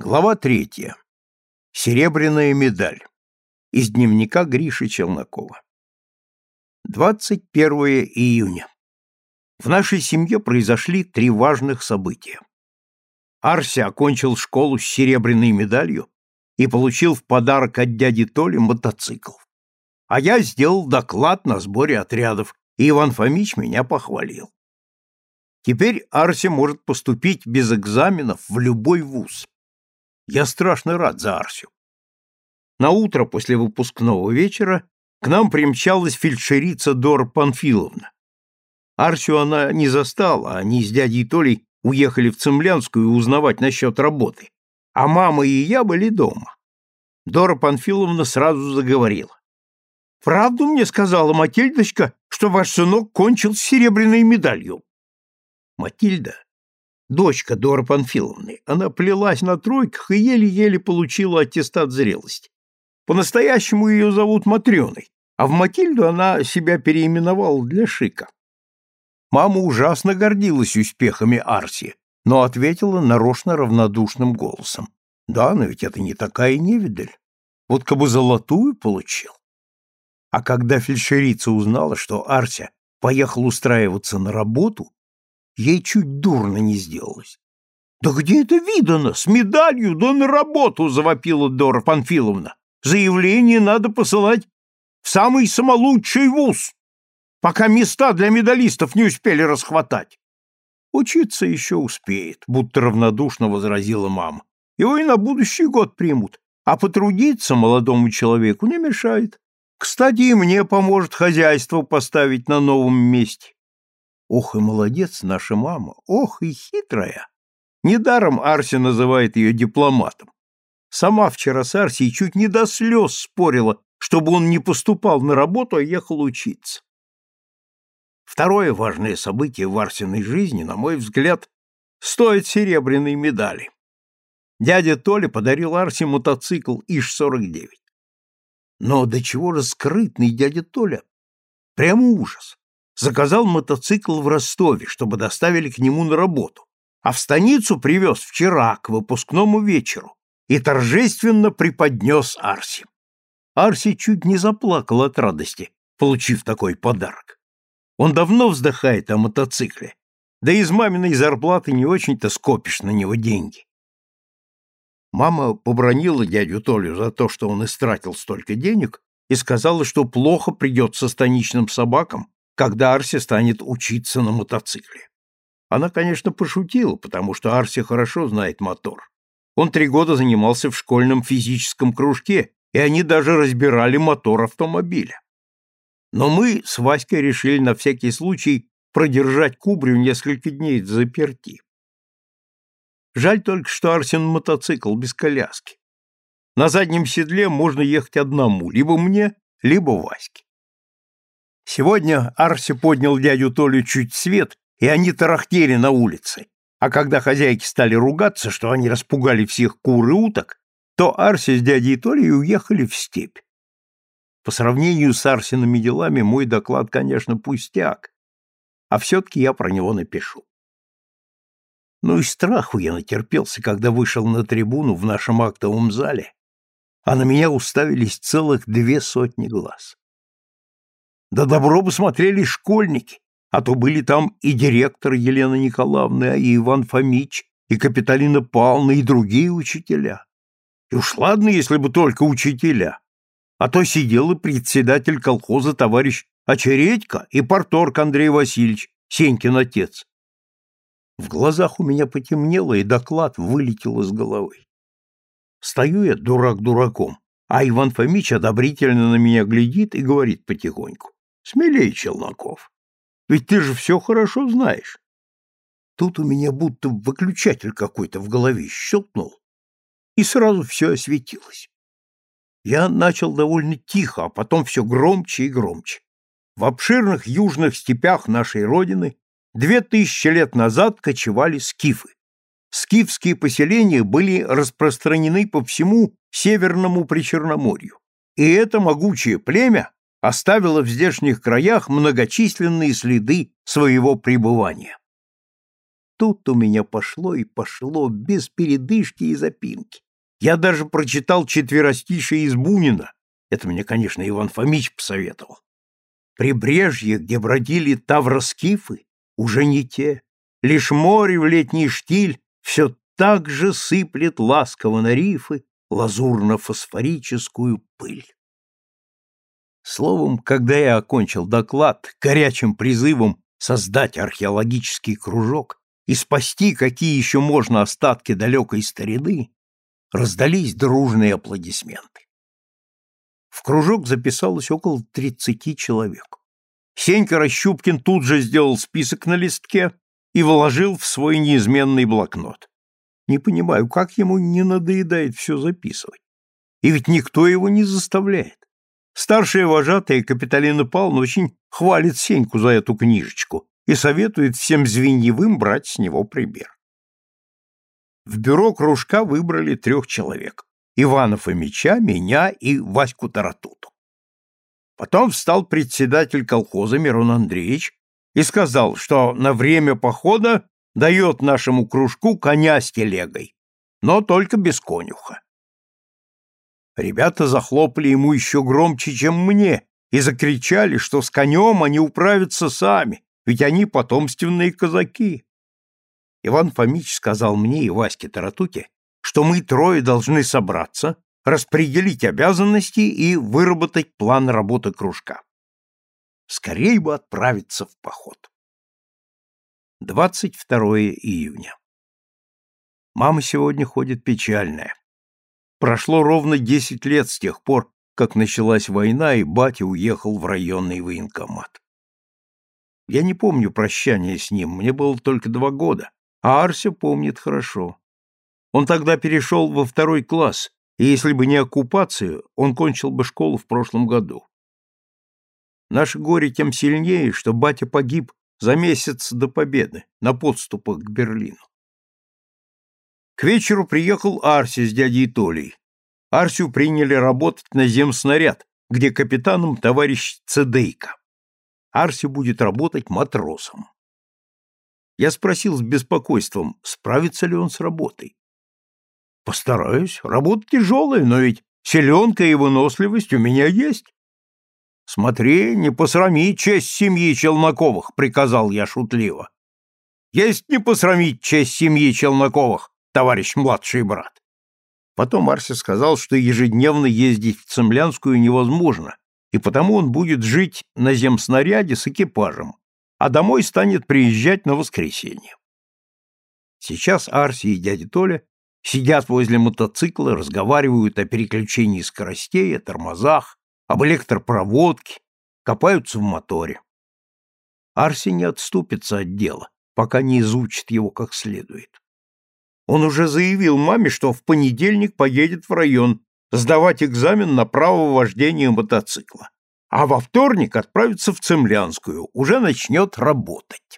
Глава третья. Серебряная медаль. Из дневника Гриши Челнокова. 21 июня. В нашей семье произошли три важных события. Арси окончил школу с серебряной медалью и получил в подарок от дяди Толи мотоцикл. А я сделал доклад на сборе отрядов, и Иван Фомич меня похвалил. Теперь Арси может поступить без экзаменов в любой вуз. Я страшно рад за Арсю. На утро после выпускного вечера к нам примчалась фельдшерица Дора Панфиловна. Арсю она не застала, они с дядей Толей уехали в Цемлянскую узнавать насчет работы, а мама и я были дома. Дора Панфиловна сразу заговорила. «Правду мне сказала Матильдочка, что ваш сынок кончил с серебряной медалью?» Матильда, дочка Дора Панфиловны, она плелась на тройках и еле-еле получила аттестат зрелости. По-настоящему ее зовут Матрёной, а в Матильду она себя переименовала для шика. Мама ужасно гордилась успехами Арси, но ответила нарочно равнодушным голосом. Да, но ведь это не такая невидаль. Вот как бы золотую получил. А когда фельдшерица узнала, что Арся поехал устраиваться на работу, ей чуть дурно не сделалось. «Да где это видано? С медалью, да на работу!» — завопила Дора Панфиловна. «Заявление надо посылать в самый самолучший вуз, пока места для медалистов не успели расхватать». «Учиться еще успеет», — будто равнодушно возразила мама. «Его и на будущий год примут, а потрудиться молодому человеку не мешает. Кстати, мне поможет хозяйство поставить на новом месте. Ох и молодец наша мама, ох и хитрая. Недаром Арси называет ее дипломатом. Сама вчера с Арсией чуть не до слез спорила, чтобы он не поступал на работу, а ехал учиться. Второе важное событие в Арсиной жизни, на мой взгляд, стоит серебряной медали. Дядя Толя подарил Арсе мотоцикл ИЖ-49. Но до чего же скрытный дядя Толя? Прямо ужас заказал мотоцикл в Ростове, чтобы доставили к нему на работу, а в станицу привез вчера, к выпускному вечеру, и торжественно преподнес Арси. Арси чуть не заплакал от радости, получив такой подарок. Он давно вздыхает о мотоцикле, да из маминой зарплаты не очень-то скопишь на него деньги. Мама побронила дядю Толю за то, что он истратил столько денег, и сказала, что плохо придется станичным собакам, когда Арси станет учиться на мотоцикле. Она, конечно, пошутила, потому что Арси хорошо знает мотор. Он три года занимался в школьном физическом кружке, и они даже разбирали мотор автомобиля. Но мы с Васькой решили на всякий случай продержать кубрю несколько дней заперти. Жаль только, что Арсен мотоцикл без коляски. На заднем седле можно ехать одному, либо мне, либо Ваське. Сегодня Арси поднял дядю Толю чуть свет, и они тарахтели на улице. А когда хозяйки стали ругаться, что они распугали всех кур и уток, то Арси с дядей Толей уехали в степь. По сравнению с Арсиными делами мой доклад, конечно, пустяк, а все-таки я про него напишу. Ну и страху я натерпелся, когда вышел на трибуну в нашем актовом зале, а на меня уставились целых две сотни глаз. Да добро бы смотрели школьники, а то были там и директор Елена Николаевна, и Иван Фомич, и Капиталина Павловна, и другие учителя. И уж ладно, если бы только учителя. А то сидел и председатель колхоза товарищ Очередько и порторг Андрей Васильевич, Сенькин отец. В глазах у меня потемнело, и доклад вылетел из головы. Стою я, дурак дураком, а Иван Фомич одобрительно на меня глядит и говорит потихоньку. Смелей, Челноков. Ведь ты же все хорошо знаешь. Тут у меня будто выключатель какой-то в голове щелкнул, и сразу все осветилось. Я начал довольно тихо, а потом все громче и громче. В обширных южных степях нашей Родины две тысячи лет назад кочевали скифы. Скифские поселения были распространены по всему Северному Причерноморью, и это могучее племя оставила в здешних краях многочисленные следы своего пребывания. тут у меня пошло и пошло, без передышки и запинки. Я даже прочитал четверостишие из Бунина. Это мне, конечно, Иван Фомич посоветовал. Прибрежье, где бродили тавроскифы, уже не те. Лишь море в летний штиль все так же сыплет ласково на рифы лазурно-фосфорическую пыль. Словом, когда я окончил доклад горячим призывом создать археологический кружок и спасти какие еще можно остатки далекой старины, раздались дружные аплодисменты. В кружок записалось около тридцати человек. Сенька Рощупкин тут же сделал список на листке и вложил в свой неизменный блокнот. Не понимаю, как ему не надоедает все записывать. И ведь никто его не заставляет. Старшая вожатая Капиталина Павловна очень хвалит Сеньку за эту книжечку и советует всем звеньевым брать с него пример. В бюро кружка выбрали трех человек. Ивана Фомича, меня и Ваську Таратуту. Потом встал председатель колхоза Мирон Андреевич и сказал, что на время похода дает нашему кружку коня с телегой, но только без конюха. Ребята захлопали ему еще громче, чем мне, и закричали, что с конем они управятся сами, ведь они потомственные казаки. Иван Фомич сказал мне и Ваське Таратуке, что мы трое должны собраться, распределить обязанности и выработать план работы кружка. Скорей бы отправиться в поход. 22 июня. Мама сегодня ходит печальная. Прошло ровно 10 лет с тех пор, как началась война, и батя уехал в районный военкомат. Я не помню прощания с ним, мне было только два года, а Арся помнит хорошо. Он тогда перешел во второй класс, и если бы не оккупация, он кончил бы школу в прошлом году. Наше горе тем сильнее, что батя погиб за месяц до победы, на подступах к Берлину. К вечеру приехал Арси с дядей Толей. Арсию приняли работать на земснаряд, где капитаном товарищ Цедейко. Арси будет работать матросом. Я спросил с беспокойством, справится ли он с работой. Постараюсь. Работа тяжелая, но ведь селенка и выносливость у меня есть. Смотри, не посрами честь семьи Челноковых, приказал я шутливо. Есть не посрамить честь семьи Челноковых, товарищ младший брат. Потом Арси сказал, что ежедневно ездить в Цемлянскую невозможно, и потому он будет жить на земснаряде с экипажем, а домой станет приезжать на воскресенье. Сейчас Арси и дядя Толя сидят возле мотоцикла, разговаривают о переключении скоростей, о тормозах, об электропроводке, копаются в моторе. Арси не отступится от дела, пока не изучит его как следует. Он уже заявил маме, что в понедельник поедет в район сдавать экзамен на право вождения мотоцикла, а во вторник отправится в Цемлянскую, уже начнет работать.